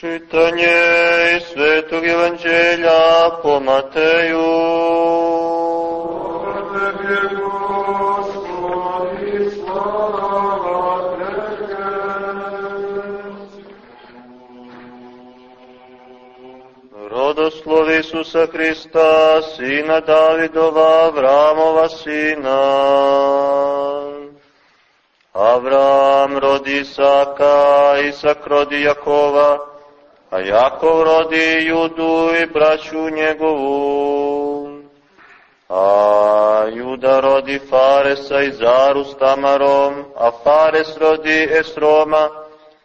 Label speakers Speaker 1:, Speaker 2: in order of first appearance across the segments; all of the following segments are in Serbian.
Speaker 1: Čitanje iz Svetog Evanđelja po Mateju. Rodoslov Isusa Hrista, sina Davidova, Avramova sina. Avram rodi Isaka, Isak rodi Jakova, a Jakov rodi Judu i braću njegovu. A Juda rodi Faresa i Zaru s Tamarom, a Fares rodi Esroma,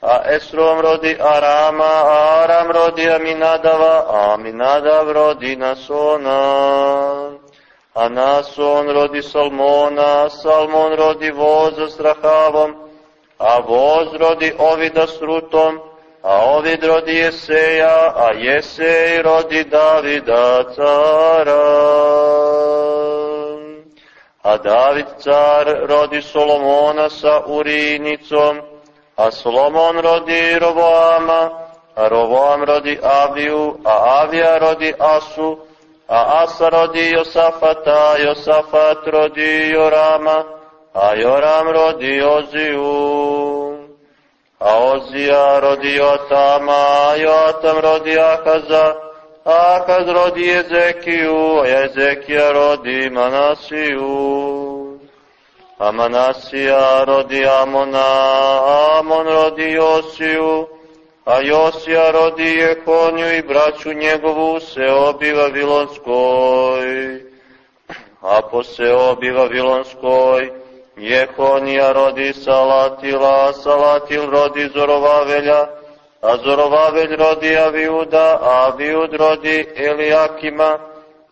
Speaker 1: a Esrom rodi Arama, a Aram rodi Aminadava, a Aminadav rodi Nasona. A Nason rodi Salmona, Salmon rodi Voza s Rahavom, a Voz rodi Ovida s Rutom, a Ovid rodi Jeseja, a Jesej rodi Davida cara. A David car rodi Solomona sa Urinicom, a Solomon rodi Rovoama, a Rovoam rodi Aviju, a Avija rodi Asu, a Asa rodi Josafata, Josafat rodi Jorama, a Joram rodi Oziju. A Ozija rodi Jotama, a Jotam rodi Akaza, a Akaz rodi Jezekiju, a Jezekija rodi Manasiju. A Manasija rodi Amona, Amon rodi Josiju, a Josija rodi Jekonju i braću njegovu seobi Vavilonskoj. A po seobi Vavilonskoj Jekonija rodi Salatila, Salatil rodi Zorovavelja, a Zorovavelj rodi Aviuda, a Aviud rodi Elijakima,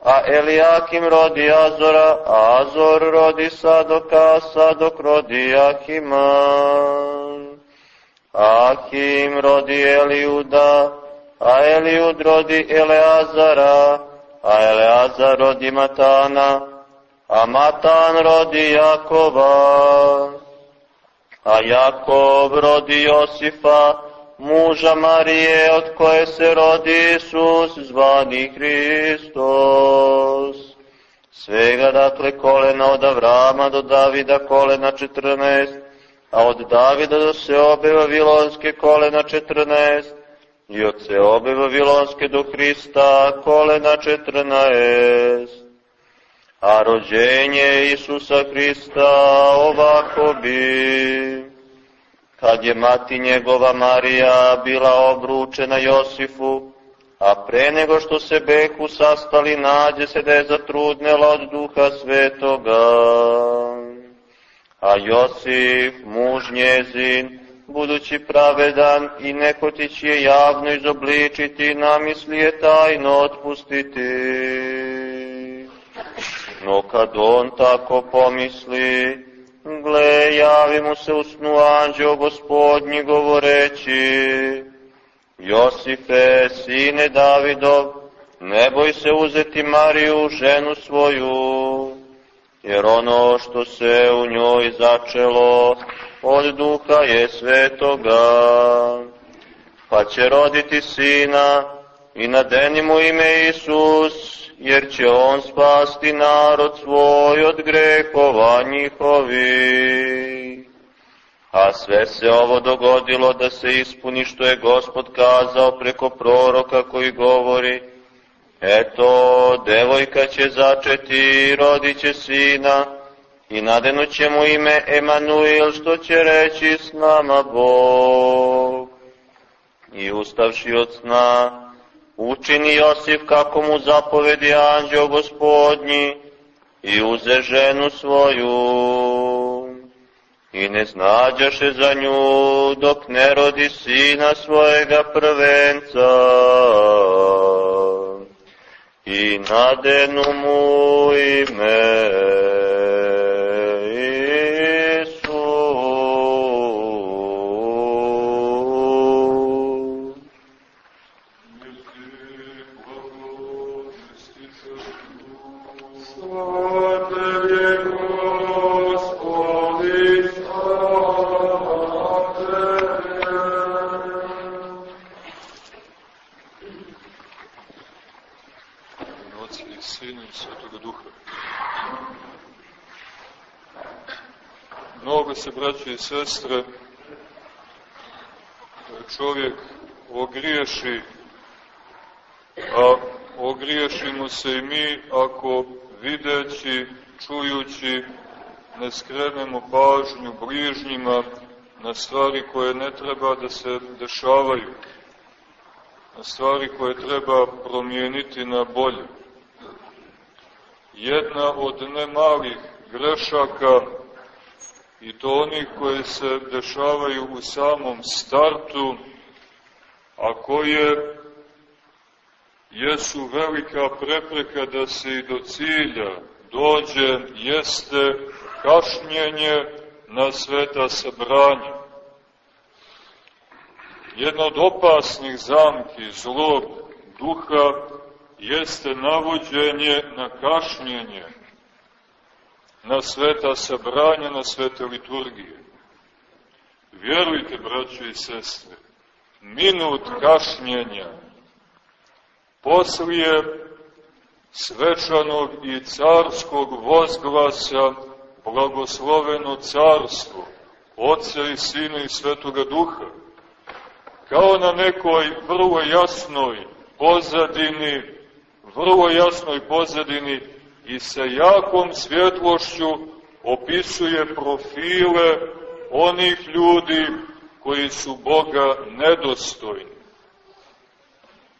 Speaker 1: a Elijakim rodi Azora, a Azor rodi Sadoka, a Sadok rodi Jakima. Akim rodi Eliuda, a Eliud rodi Eleazara, a Eleazar rodi Matana, a Matan rodi Jakova, a Jakov rodi Josifa, muža Marije, od koje se rodi Isus, zvani Hristos. Svega dakle kolena od Avrama do Davida kolena 14, a od Davida do Seobe Vavilonske kolena 14, i od Seobe Vavilonske do Hrista kolena 14. A rođenje Isusa Hrista ovako bi, kad je mati njegova Marija bila obručena Josifu, a pre nego što se beku sastali, nađe se da je zatrudnela od duha svetoga. A Josif, muž njezin, budući pravedan i neko ti će javno izobličiti, namisli je tajno otpustiti. No kad on tako pomisli, gle, javi mu se u snu anđeo gospodnji govoreći, Josife, sine Davidov, ne boj se uzeti Mariju, ženu svoju, jer ono što se u njoj začelo od duha je svetoga, pa će roditi sina i nadeni mu ime Isus, jer će on spasti narod svoj od grehova njihovih. A sve se ovo dogodilo da se ispuni što je gospod kazao preko proroka koji govori, Eto, devojka će začeti, rodit će sina, i nadenut će mu ime Emanuel, što će reći s nama Bog. I ustavši od sna, učini Josif kako mu zapovedi anđeo gospodnji, i uze ženu svoju. I ne znađaše za nju, dok ne rodi sina svojega prvenca i nadenu mu ime
Speaker 2: i sestre, čovjek ogriješi, a ogriješimo se i mi ako videći, čujući, ne skrenemo pažnju bližnjima na stvari koje ne treba da se dešavaju, na stvari koje treba promijeniti na bolje. Jedna od nemalih grešaka i to onih koje se dešavaju u samom startu, a koje jesu velika prepreka da se i do cilja dođe, jeste kašnjenje na sveta sabranja. Jedna od opasnih zamki zlog duha jeste navođenje na kašnjenje, na sveta sabranja, na svete liturgije. Vjerujte, braće i sestre, minut kašnjenja poslije svečanog i carskog vozglasa blagosloveno carstvo, Otca i Sina i Svetoga Duha, kao na nekoj vrlo jasnoj pozadini, vrlo jasnoj pozadini i sa jakom svjetlošću opisuje profile onih ljudi koji su Boga nedostojni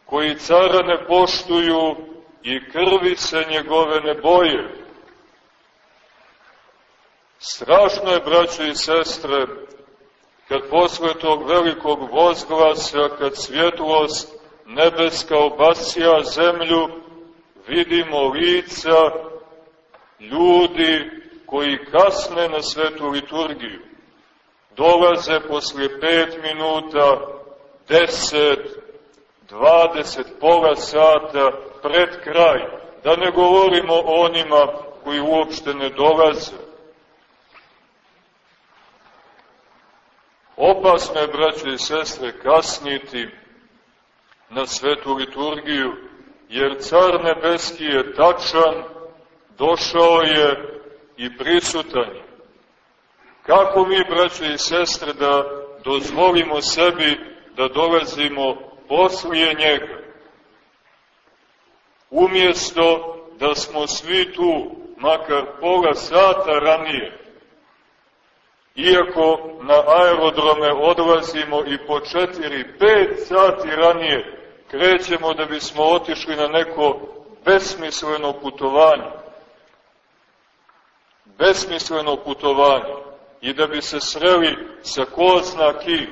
Speaker 2: koji cara ne poštuju i krvi se njegove ne boje. Strašno je, braćo i sestre, kad posle tog velikog vozglasa, kad svjetlost nebeska obasija zemlju, vidimo lica ljudi koji kasne na svetu liturgiju. Dolaze posle pet minuta, deset, 20, pola sata pred kraj, da ne govorimo o onima koji uopšte ne dolaze. Opasno je, braće i sestre, kasniti na svetu liturgiju, jer car nebeski je tačan, došao je i prisutan je. Kako mi, braće i sestre, da dozvolimo sebi da dolazimo poslije njega. Umjesto da smo svi tu, makar pola sata ranije, iako na aerodrome odlazimo i po četiri, pet sati ranije, krećemo da bismo otišli na neko besmisleno putovanje. Besmisleno putovanje. I da bi se sreli sa ko zna ki,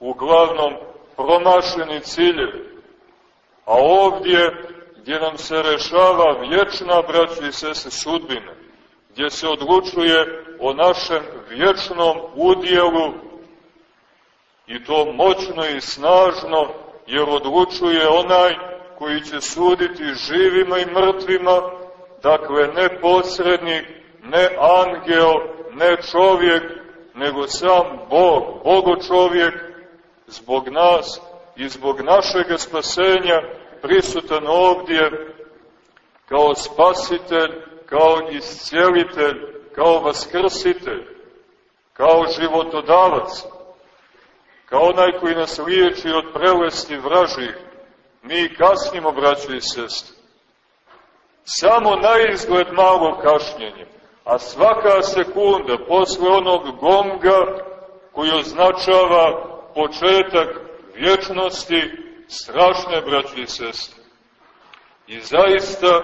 Speaker 2: uglavnom promašeni ciljevi. A ovdje, gdje nam se rešava vječna, braći i sese, sudbina, gdje se odlučuje o našem vječnom udjelu, i to moćno i snažno, jer odlučuje onaj koji će suditi živima i mrtvima, dakle ne posrednik, ne angel, ne čovjek, nego sam Bog, Bogo čovjek, zbog nas i zbog našeg spasenja prisutan ovdje kao spasitelj, kao iscijelitelj, kao vaskrsitelj, kao životodavac, kao onaj koji nas liječi od prelesti vražih, mi kasnimo, braći i sestri. Samo na izgled malo kašnjenje, a svaka sekunda posle onog gonga koji označava početak vječnosti strašne, braći i sestre. I zaista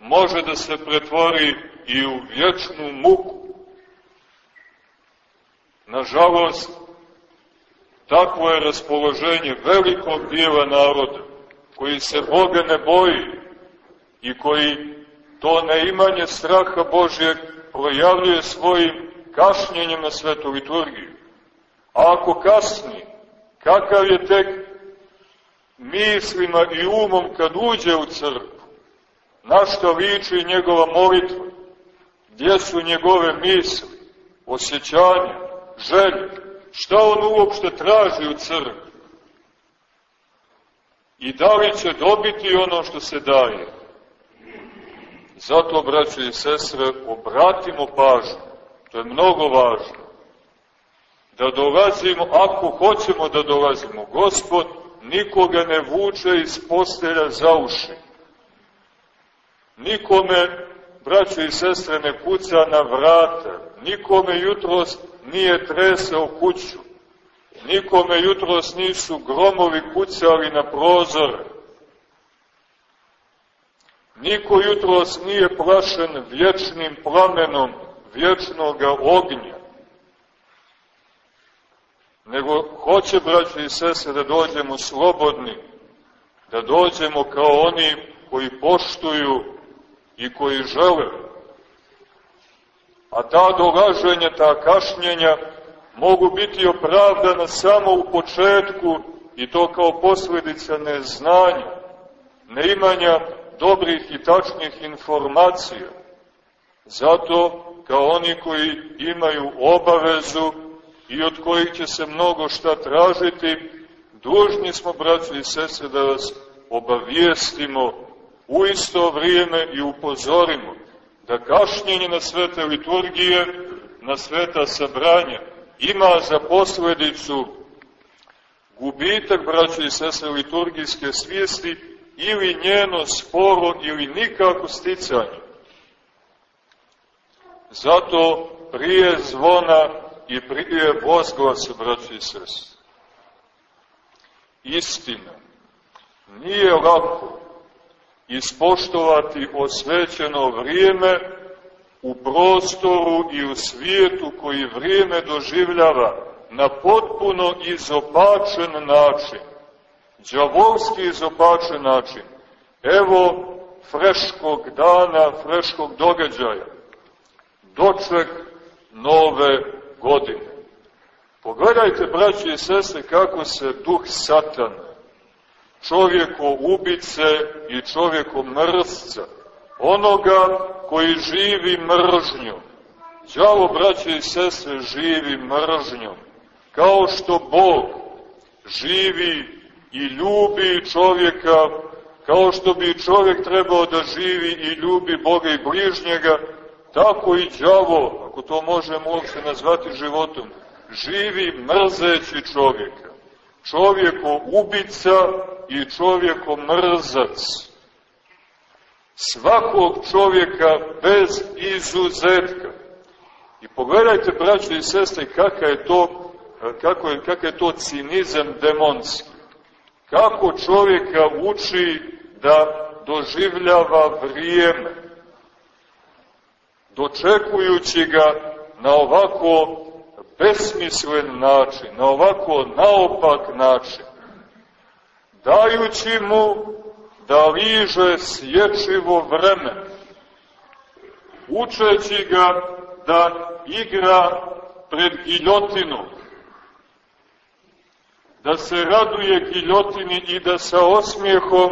Speaker 2: može da se pretvori i u vječnu muku. Nažalost, takvo je raspoloženje velikog dijela naroda, koji se Boga ne boji i koji to neimanje straha Božjeg projavljuje svojim kašnjenjem na svetu liturgiju. A ako kasni, kakav je tek mislima i umom kad uđe u crkvu? Na što liči njegova molitva? Gdje su njegove misli, osjećanja, želje? Šta on uopšte traži u crkvu? I da li će dobiti ono što se daje? Zato, braće i sestre, obratimo pažnju. To je mnogo važno. Da dolazimo, ako hoćemo da dolazimo, Gospod nikoga ne vuče iz postelja za uši. Nikome, braćo i sestre, ne kuca na vrata. Nikome jutros nije tresao kuću. Nikome jutros nisu gromovi kucali na prozore. Niko jutros nije plašen vječnim plamenom vječnog ognja. Nego hoće, braći i sese, da dođemo slobodni, da dođemo kao oni koji poštuju i koji žele. A ta dolaženja, ta kašnjenja mogu biti opravdana samo u početku i to kao posljedica neznanja, neimanja dobrih i tačnih informacija. Zato, kao oni koji imaju obavezu i od kojih će se mnogo šta tražiti, dužni smo, braći i sese, da vas obavijestimo u isto vrijeme i upozorimo da kašnjenje na svete liturgije, na sveta sabranja, ima za posledicu gubitak, braći i sese, liturgijske svijesti ili njeno sporo ili nikako sticanje. Zato prije zvona i prije vozglasa, braći i sese. Istina. Nije lako ispoštovati osvećeno vrijeme u prostoru i u svijetu koji vrijeme doživljava na potpuno izopačen način, džavolski izopačen način. Evo freškog dana, freškog događaja, doček nove godine. Pogledajte, braći i sestre, kako se duh satana, čovjeko ubice i čovjeko mrzca, onoga koji živi mržnjom. Đavo, braće i sestre, živi mržnjom. Kao što Bog živi i ljubi čovjeka, kao što bi čovjek trebao da živi i ljubi Boga i bližnjega, tako i đavo, ako to možemo uopšte nazvati životom, živi mrzeći čovjeka. Čovjeko ubica i čovjeko mrzac svakog čovjeka bez izuzetka. I pogledajte, braći i sestre, kakav je to, kako je, kakav je to cinizam demonski. Kako čovjeka uči da doživljava vrijeme, dočekujući ga na ovako besmislen način, na ovako naopak način, dajući mu da liže sječivo vreme, učeći ga da igra pred giljotinom, da se raduje giljotini i da sa osmijehom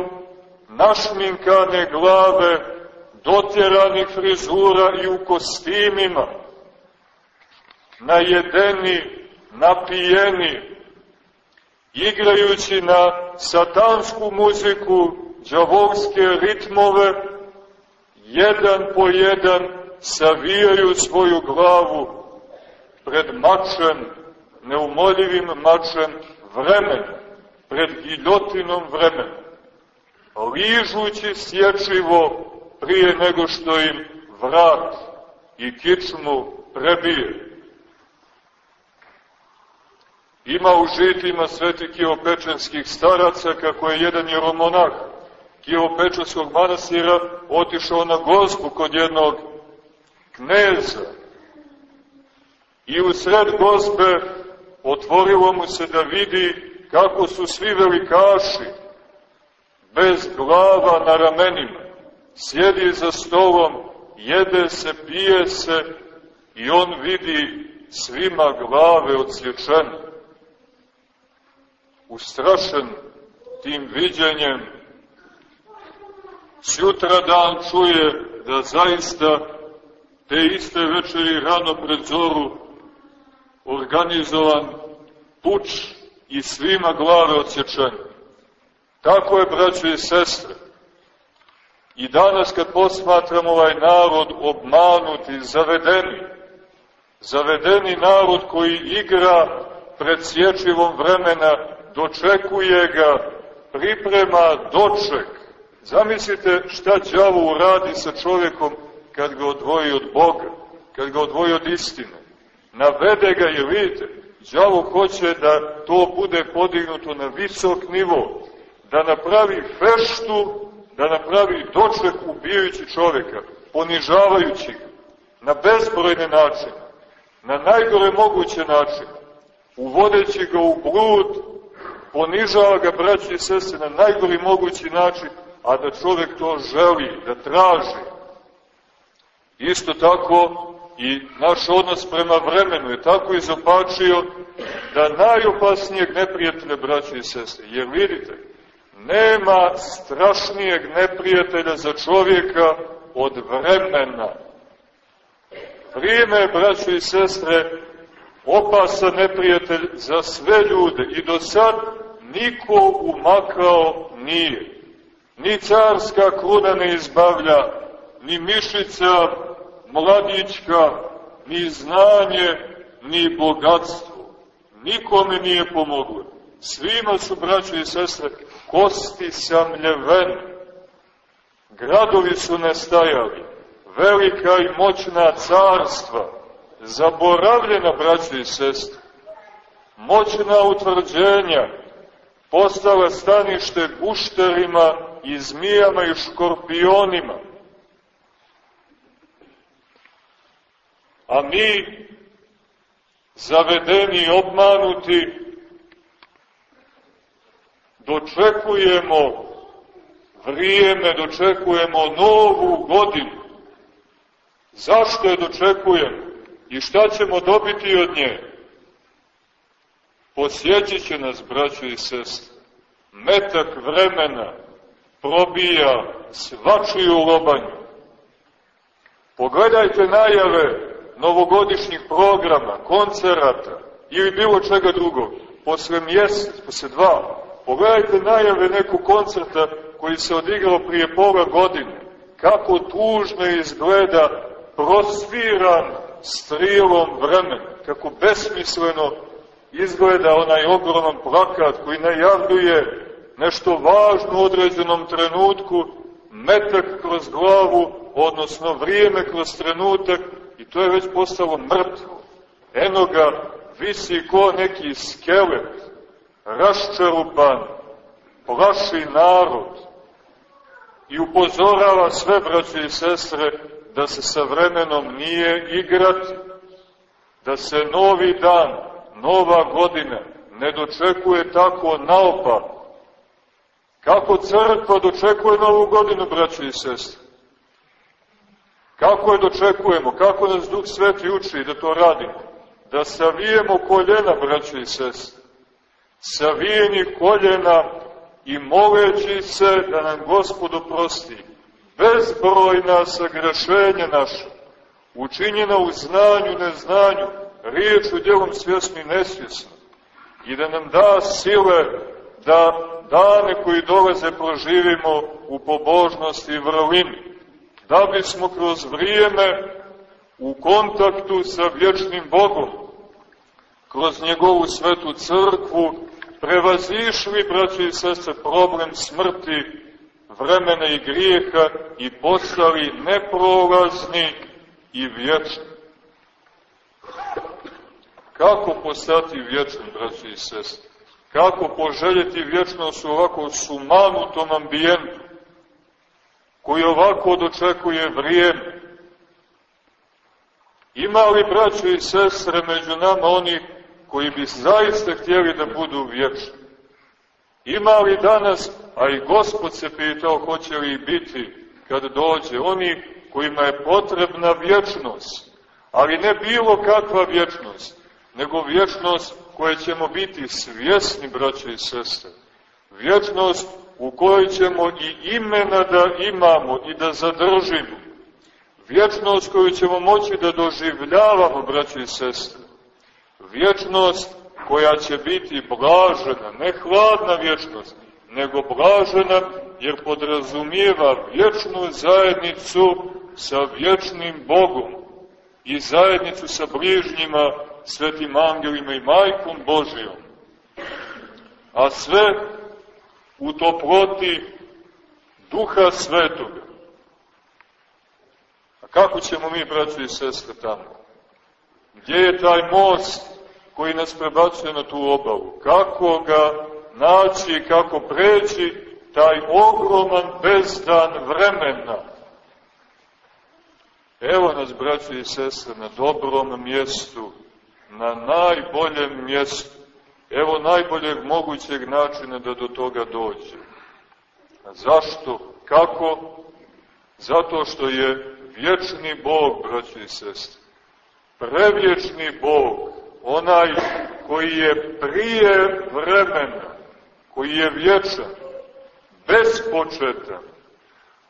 Speaker 2: našminkane glave, dotjeranih frizura i u kostimima, najedeni, napijeni, igrajući na satansku muziku, džavolske ritmove, jedan po jedan savijaju svoju glavu pred mačem, neumoljivim mačem vremena, pred giljotinom vremena, ližući sječivo prije nego što im vrat i kičmu prebije. Ima u žitima sveti kiopečenskih staraca kako je jedan jeromonah Kijopečarskog manastira otišao na gospu kod jednog kneza i u sred gospe otvorilo mu se da vidi kako su svi velikaši bez glava na ramenima, sjedi za stolom, jede se, pije se i on vidi svima glave odsječene. Ustrašen tim viđenjem, Sjutra dan čuje da zaista te iste večeri rano pred zoru organizovan puč i svima glave odsječene. Tako je, braćo i sestre. I danas kad posmatramo ovaj narod obmanuti, zavedeni, zavedeni narod koji igra pred sječivom vremena, dočekuje ga, priprema doček. Zamislite šta đavo uradi sa čovjekom kad ga odvoji od Boga, kad ga odvoji od istine. Navede ga, jer vidite, đavo hoće da to bude podignuto na visok nivo, da napravi feštu, da napravi doček ubijajući čovjeka, ponižavajući ga, na bezbrojne načine, na najgore moguće načine, uvodeći ga u blud, ponižava ga, braći i sese, na najgori mogući način, a da čovjek to želi, da traži. Isto tako i naš odnos prema vremenu je tako izopačio da najopasnijeg neprijatelja, braći i sestre, jer vidite, nema strašnijeg neprijatelja za čovjeka od vremena. Vrijeme, braći i sestre, opasan neprijatelj za sve ljude i do sad niko umakao nije. Ni carska kruna ne izbavlja, ni mišica mladićka, ni znanje, ni bogatstvo. Nikome nije pomoglo. Svima su, braći i sestre, kosti samljevene. Gradovi su nestajali, velika i moćna carstva, zaboravljena, braći i sestre. Moćna utvrđenja, postala stanište gušterima i zmijama i škorpionima. A mi, zavedeni i obmanuti, dočekujemo vrijeme, dočekujemo novu godinu. Zašto je dočekujemo? I šta ćemo dobiti od nje? Posjećit će nas, braćo i sestre. Metak vremena probija svačiju lobanju. Pogledajte najave novogodišnjih programa, koncerata ili bilo čega drugog. Posle mjesec, posle dva, pogledajte najave nekog koncerta koji se odigrao prije pola godine. Kako tužno izgleda prosviran strilom vremena, kako besmisleno izgleda onaj ogroman plakat koji najavljuje nešto važno u određenom trenutku, metak kroz glavu, odnosno vrijeme kroz trenutak, i to je već postalo mrtvo. Eno ga visi ko neki skelet, raščerupan, plaši narod i upozorava sve braće i sestre da se sa vremenom nije igrati, da se novi dan, nova godina ne dočekuje tako naopak. Kako crkva dočekuje novu godinu, braće i sestre? Kako je dočekujemo? Kako nas Duh Sveti uči da to radimo? Da savijemo koljena, braće i sestre. Savijeni koljena i moleći se da nam Gospod oprosti bezbrojna sagrešenja naša, učinjena u znanju, neznanju, riječu, djelom svjesno i nesvjesno, i da nam da sile da dane koji dolaze proživimo u pobožnosti i vrlini, da bismo kroz vrijeme u kontaktu sa vječnim Bogom, kroz njegovu svetu crkvu, prevazišli, braći i sestre, problem smrti, vremena i grijeha i postali neprolazni i vječni. Kako postati vječni, braći i sestre? Kako poželjeti vječnost u ovako sumanutom ambijentu, koji ovako dočekuje vrijeme? Ima li, braći i sestre, među nama oni koji bi zaista htjeli da budu vječni? Ima li danas, a i Gospod se pitao hoće li biti kad dođe, oni kojima je potrebna vječnost, ali ne bilo kakva vječnost, nego vječnost koje ćemo biti svjesni, braće i sestre. Vječnost u kojoj ćemo i imena da imamo i da zadržimo. Vječnost koju ćemo moći da doživljavamo, braće i sestre. Vječnost koja će biti blažena, ne hladna vječnost, nego blažena jer podrazumijeva vječnu zajednicu sa vječnim Bogom i zajednicu sa bližnjima, svetim angelima i majkom Božijom. A sve u toploti duha svetoga. A kako ćemo mi, braći i sestre, tamo? Gdje je taj most koji nas prebacuje na tu obavu? Kako ga naći i kako preći taj ogroman bezdan vremena? Evo nas, braći i sestre, na dobrom mjestu, na najboljem mjestu. Evo najboljeg mogućeg načina da do toga dođe. Zašto? Kako? Zato što je vječni Bog, braći i sestre. Prevječni Bog, onaj koji je prije vremena, koji je vječan, bespočetan,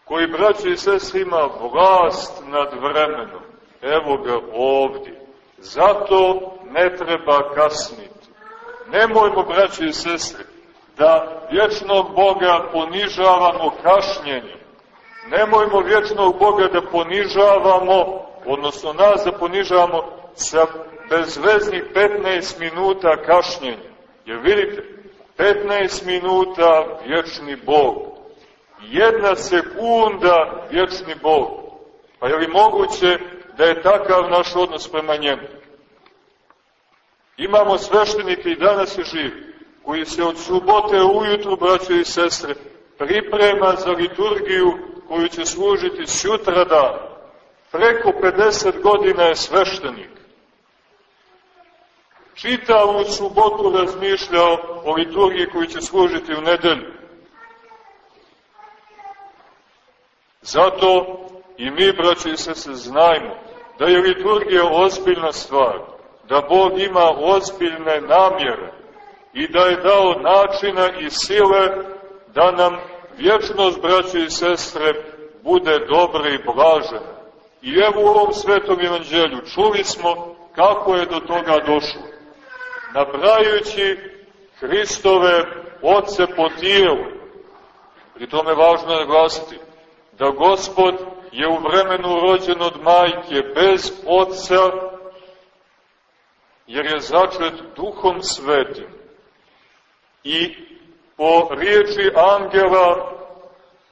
Speaker 2: koji, braći i sestre, ima vlast nad vremenom. Evo ga ovdje. Zato ne treba kasniti. Nemojmo, braći i sestre, da vječnog Boga ponižavamo kašnjenjem. Nemojmo vječnog Boga da ponižavamo, odnosno nas da ponižavamo sa bezveznih 15 minuta kašnjenja. Jer vidite, 15 minuta vječni Bog, jedna sekunda vječni Bog. Pa je li moguće da je takav naš odnos prema njemu? Imamo sveštenike i danas je živ, koji se od subote ujutru, braće i sestre, priprema za liturgiju koju će služiti sutra dan. Preko 50 godina je sveštenik. Čitavu subotu razmišljao o liturgiji koju će služiti u nedelju. Zato i mi, braće i sestre, znajmo da je liturgija ozbiljna stvar, da Bog ima ozbiljne namjere i da je dao načina i sile da nam vječnost, braće i sestre, bude dobra i blažena. I evo u ovom svetom evanđelju čuli smo kako je do toga došlo. Nabrajući Hristove oce po tijelu, pri tome važno je glasiti, da Gospod je u vremenu rođen od majke bez oca, jer je začet duhom svetim. I po riječi angela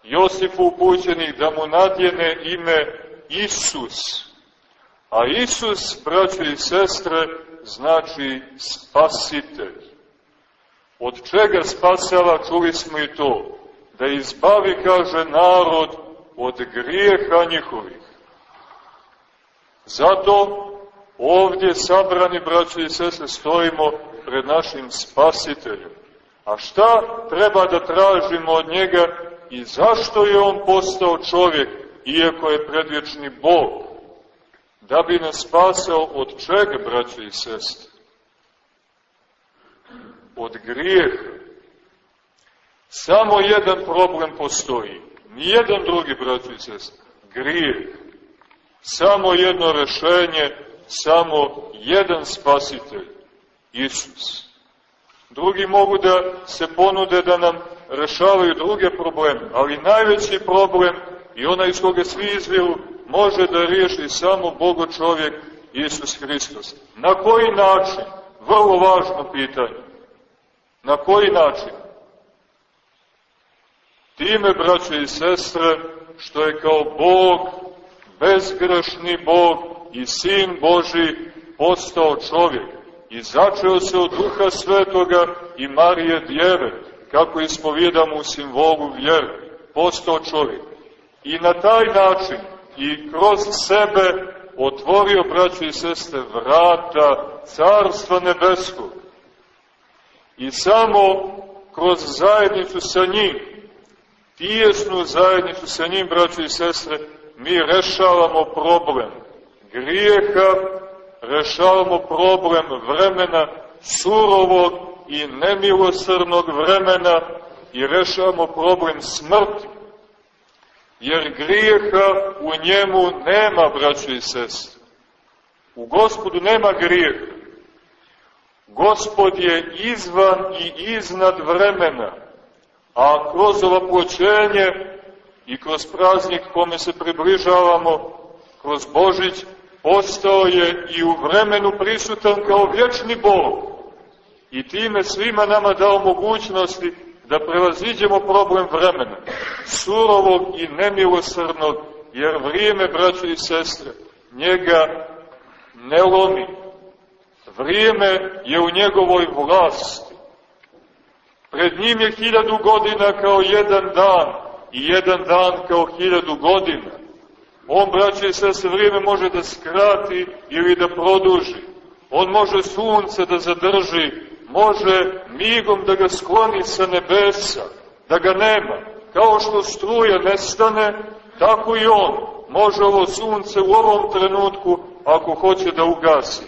Speaker 2: Josifu upućenih da mu nadjene ime Isus. A Isus, braće i sestre, znači spasitelj. Od čega spasava, čuli smo i to, da izbavi, kaže narod, od grijeha njihovih. Zato ovdje sabrani, braće i sestre, stojimo pred našim spasiteljem. A šta treba da tražimo od njega i zašto je on postao čovjek, iako je predvječni Bog? Da bi nas spasao od čega, braće i sestre? Od grijeha. Samo jedan problem postoji. Nijedan drugi, braće i sestre. Grijeh. Samo jedno rešenje, samo jedan spasitelj. Isus. Drugi mogu da se ponude da nam rešavaju druge probleme, ali najveći problem i onaj iz koga svi izviru može da riješi samo Bogo čovjek Isus Hristos. Na koji način? Vrlo važno pitanje. Na koji način? Time, braće i sestre, što je kao Bog, bezgrešni Bog i Sin Boži postao čovjek i začeo se od Duha Svetoga i Marije Djeve, kako ispovjedamo u simbolu vjere, postao čovjek. I na taj način i kroz sebe otvorio, braće i sestre, vrata Carstva Nebeskog. I samo kroz zajednicu sa njim, tijesnu zajednicu sa njim, braće i sestre, mi rešavamo problem grijeha, rešavamo problem vremena surovog i nemilosrnog vremena i rešavamo problem smrti. Jer grijeha u njemu nema, braćo i sestre. U gospodu nema grijeha. Gospod je izvan i iznad vremena. A kroz ovaploćenje i kroz praznik kome se približavamo, kroz Božić, postao je i u vremenu prisutan kao vječni Bog. I time svima nama dao mogućnosti da prevaziđemo problem vremena, surovog i nemilosrdnog, jer vrijeme, braćo i sestre, njega ne lomi. Vrijeme je u njegovoj vlasti. Pred njim je hiljadu godina kao jedan dan i jedan dan kao hiljadu godina. On, braće i sestre, vrijeme može da skrati ili da produži. On može sunce da zadrži, može migom da ga skloni sa nebesa, da ga nema. Kao što struja nestane, tako i on može ovo sunce u ovom trenutku, ako hoće da ugasi.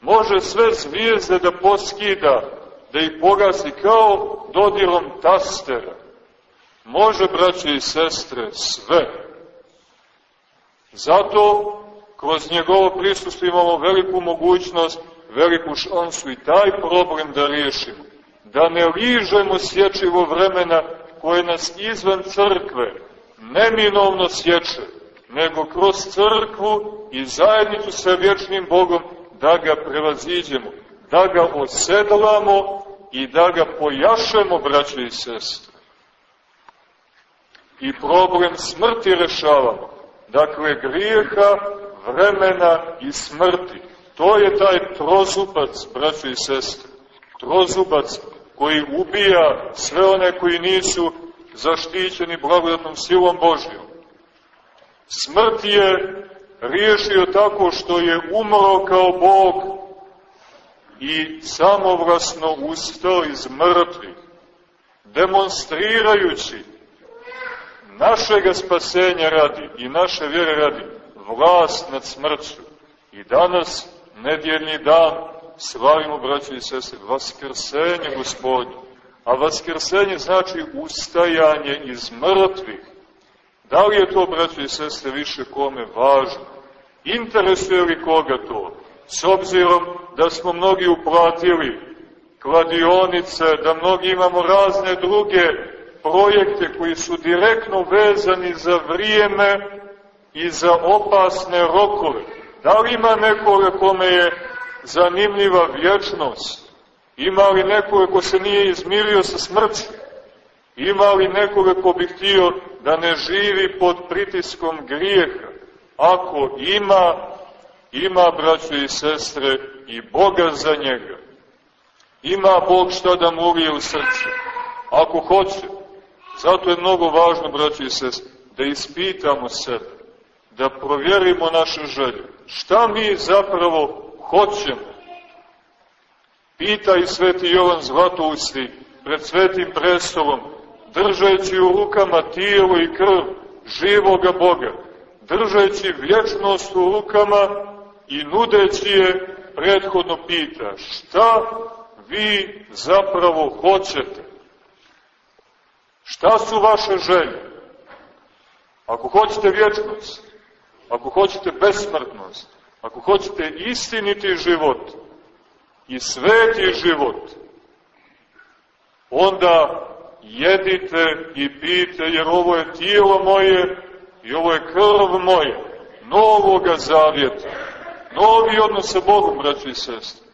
Speaker 2: Može sve zvijezde da poskida, da ih pogasi kao dodirom tastera. Može, braće i sestre, sve. Zato, kroz njegovo prisustvo imamo veliku mogućnost, veliku šansu i taj problem da riješimo. Da ne ližemo sječivo vremena koje nas izvan crkve neminovno sječe, nego kroz crkvu i zajednicu sa vječnim Bogom da ga prevaziđemo, da ga osedlamo i da ga pojašemo, braće i sestre. I problem smrti rešavamo. Dakle, grijeha, vremena i smrti. To je taj trozubac, braće i sestre. Trozubac koji ubija sve one koji nisu zaštićeni blagodatnom silom Božijom. Smrt je riješio tako što je umro kao Bog i samovlasno ustao iz mrtvih, demonstrirajući našega spasenja radi i naše vjere radi vlast nad smrću. I danas, nedjeljni dan, slavimo, braći i sestre, vaskrsenje gospodnje. A vaskrsenje znači ustajanje iz mrtvih. Da li je to, braći i sestre, više kome važno? Interesuje li koga to? S obzirom da smo mnogi uplatili kladionice, da mnogi imamo razne druge projekte koji su direktno vezani za vrijeme i za opasne rokove. Da li ima nekoga kome je zanimljiva vječnost? Ima li nekoga ko se nije izmirio sa smrću? Ima li nekoga ko bi htio da ne živi pod pritiskom grijeha? Ako ima, ima, braćo i sestre, i Boga za njega. Ima Bog šta da mu u srce. Ako hoće. Zato je mnogo važno, braćo i sestre, da ispitamo sebe, da provjerimo naše želje. Šta mi zapravo hoćemo? Pita i sveti Jovan Zlatousti pred svetim prestolom, držajući u rukama tijelo i krv živoga Boga, držajući vječnost u rukama i nudeći je, prethodno pita, šta vi zapravo hoćete? Šta su vaše želje? Ako hoćete vječnost, ako hoćete besmrtnost, ako hoćete istiniti život i sveti život, onda jedite i pijte, jer ovo je tijelo moje i ovo je krv moje, novoga zavjeta, novi odnos sa Bogom, braći i sestri.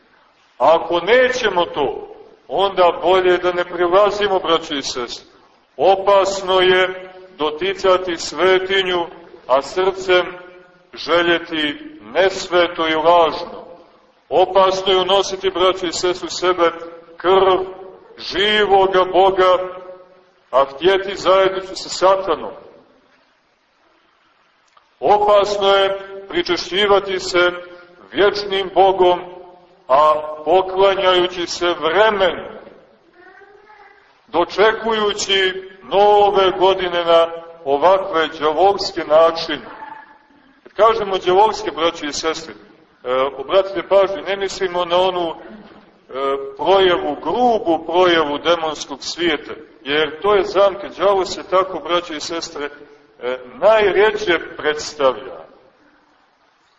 Speaker 2: A ako nećemo to, onda bolje da ne prilazimo, braći i sestri. Opasno je doticati svetinju, a srcem željeti nesveto i lažno. Opasno je unositi, braći i sestri, u sebe krv živoga Boga, a htjeti zajednicu sa satanom. Opasno je pričešćivati se vječnim Bogom, a poklanjajući se vremenu, dočekujući nove godine na ovakve džavovske načine. Kad kažemo džavovske, braći i sestri, e, obratite pažnju, ne mislimo na onu E, projevu, grubu projevu demonskog svijeta, jer to je zamka, đavo se tako, braće i sestre, e, najređe predstavlja.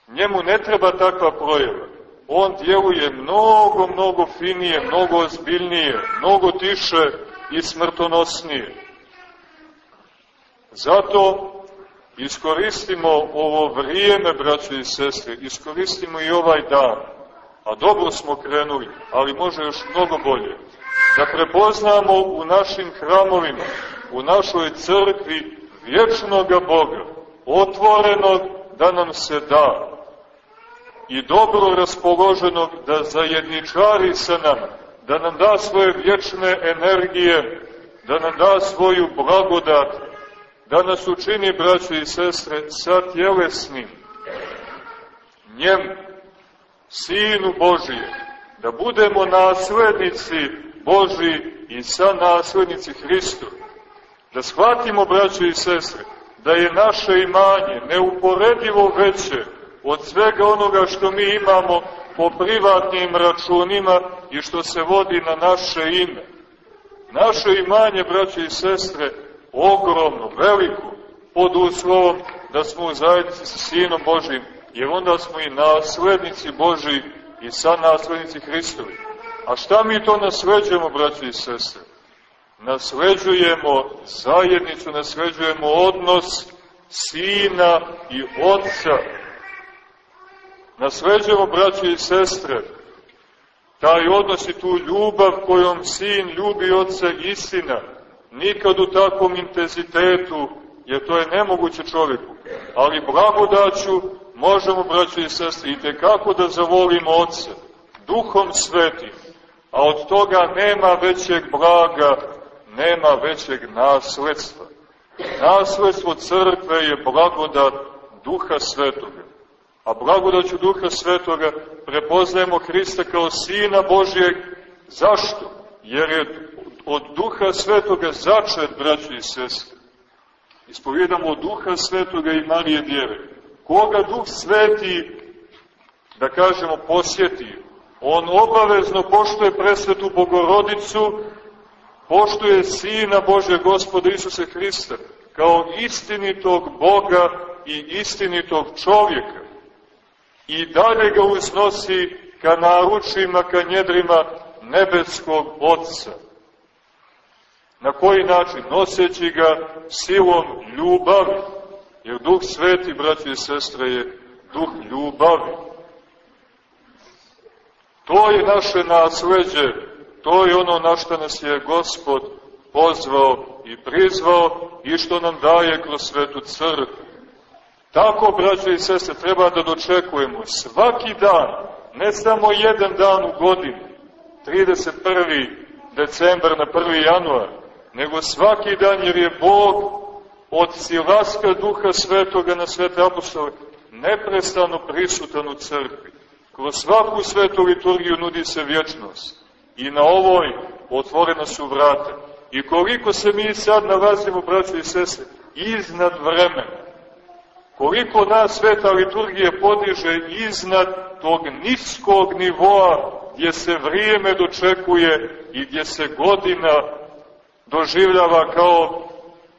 Speaker 2: Njemu ne treba takva projeva. On djeluje mnogo, mnogo finije, mnogo ozbiljnije, mnogo tiše, i smrtonosnije. Zato iskoristimo ovo vrijeme, braće i sestre, iskoristimo i ovaj dan, a dobro smo krenuli, ali može još mnogo bolje, da prepoznamo u našim hramovima, u našoj crkvi vječnoga Boga, otvorenog da nam se da i dobro raspoloženog da zajedničari sa nama, da nam da svoje vječne energije, da nam da svoju blagodat, da nas učini, braćo i sestre, sa tjelesnim, njem, Sinu Božije, da budemo naslednici Boži i sa naslednici Hristu, da shvatimo, braćo i sestre, da je naše imanje neuporedivo veće od svega onoga što mi imamo po privatnim računima i što se vodi na naše ime. Naše imanje, braće i sestre, ogromno, veliko, pod uslovom da smo u zajednici sa Sinom Božim, jer onda smo i naslednici Boži i sa naslednici Hristovi. A šta mi to nasleđujemo, braće i sestre? Nasleđujemo zajednicu, nasleđujemo odnos Sina i Otca. Nasleđujemo, braće i sestre, taj odnos i tu ljubav kojom Sin ljubi Otca istina, nikad u takvom intenzitetu, jer to je nemoguće čovjeku, ali blagodaću možemo, braće i sestre, i tekako da zavolimo Otca, duhom svetim, a od toga nema većeg blaga, nema većeg nasledstva. Nasledstvo crkve je blagodat duha svetoga. A blagodaću duha svetoga prepoznajemo Hrista kao Sina Božijeg. Zašto? Jer je od duha svetoga začet, braći i sestre. Ispovjedamo duha svetoga i Marije Djeve. Koga duh sveti, da kažemo, posjeti, on obavezno poštuje presvetu Bogorodicu, poštuje Sina Bože Gospoda Isuse Hrista, kao istinitog Boga i istinitog čovjeka. I dalje ga uznosi ka naručima, ka njedrima nebeskog Otca. Na koji način? Noseći ga silom ljubavi. Jer Duh Sveti, braći i sestre, je Duh ljubavi. To je naše nasleđe, to je ono na što nas je Gospod pozvao i prizvao i što nam daje kroz svetu crkvu. Tako, braće i sestre, treba da dočekujemo svaki dan, ne samo jedan dan u godini, 31. decembar na 1. januar, nego svaki dan jer je Bog od silaska duha svetoga na svete apostole neprestano prisutan u crkvi. Kroz svaku svetu liturgiju nudi se vječnost. I na ovoj otvorena su vrata. I koliko se mi sad nalazimo, braći i sese, iznad vremena, koliko nas sveta liturgija podiže iznad tog niskog nivoa gdje se vrijeme dočekuje i gdje se godina doživljava kao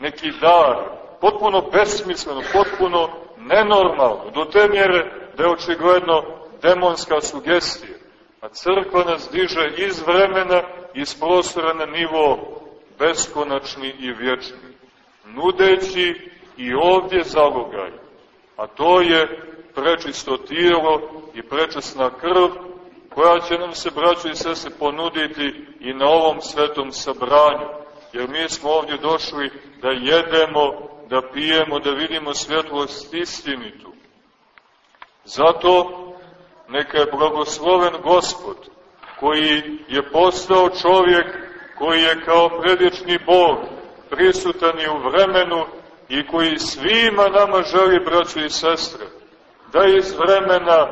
Speaker 2: neki dar, potpuno besmisleno, potpuno nenormalno, do te mjere da je očigledno demonska sugestija. A crkva nas diže iz vremena, iz prostora na nivo beskonačni i vječni, nudeći i ovdje zalogaj, a to je prečisto tijelo i prečesna krv, koja će nam se, braćo i sese, ponuditi i na ovom svetom sabranju, jer mi smo ovdje došli da jedemo, da pijemo, da vidimo svjetlost istinitu. Zato neka je blagosloven Gospod, koji je postao čovjek, koji je kao predječni Bog, prisutan i u vremenu i koji svima nama želi, braćo i sestre, da iz vremena,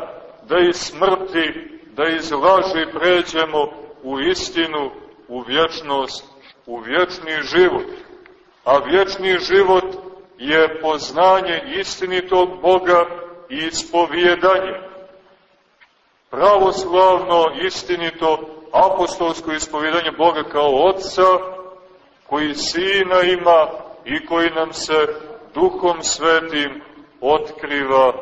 Speaker 2: da iz smrti, da iz laži pređemo u istinu, u vječnost, u vječni život. A vječni život je poznanje istinitog Boga i ispovjedanje pravoslavno, istinito, apostolsko ispovjedanje Boga kao Otca, koji Sina ima i koji nam se Duhom Svetim otkriva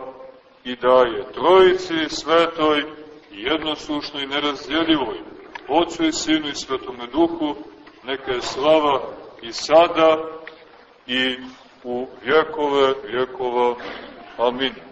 Speaker 2: i daje. Trojici Svetoj, jednosušnoj i nerazdjeljivoj, Otcu i Sinu i Svetome Duhu, neka je slava i sada i u vjekove vjekova. Amin.